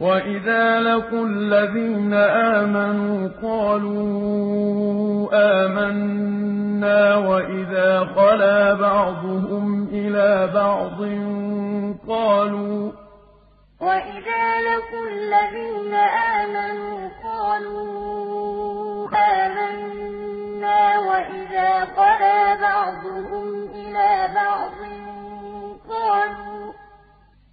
وَإِذَا لَقُوا الَّذِينَ آمَنُوا قَالُوا آمَنَّا وَإِذَا خَلَا بَعْضُهُمْ إِلَىٰ بَعْضٍ قَالُوا وَإِذَا لَقُوا الَّذِينَ آمَنُوا قَالُوا آمَنَّا وَإِذَا خَلَا بَعْضُهُمْ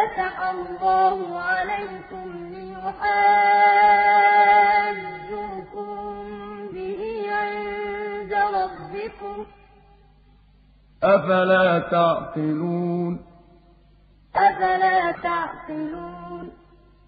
فَتَحَ اللَّهُ عَلَيْكُمْ لِيُحَاجُّوكُم بِهِ عِندَ رَبِّكُمْ ۚ. أَفَلَا تَعْقِلُونَ؟ أَفَلَا تَعْقِلُونَ؟